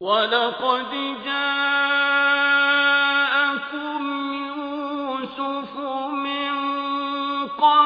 وَلَقَدْ جَاءَكُمْ يُوسُفُ مِن قَبْلُ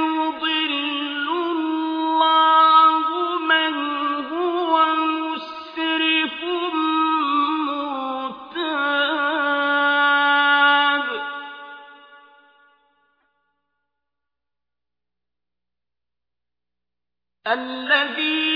يُضِلُّ اللَّهُ مَنْ هُوَ مُسْرِفٌ الَّذِينَ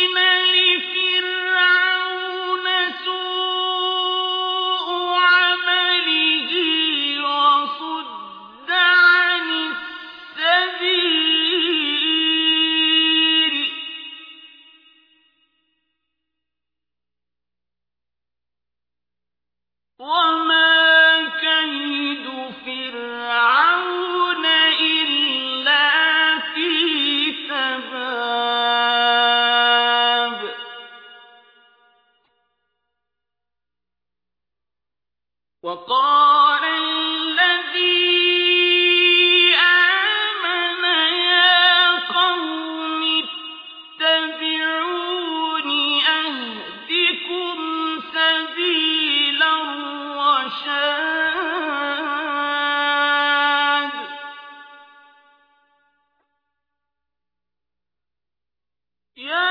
وَقَالَ الَّذِي آمَنَ يَا قَوْمِ اتَّبِعُونِ أَهْدِكُمْ سَبِيلَ الرَّشَادِ. يَا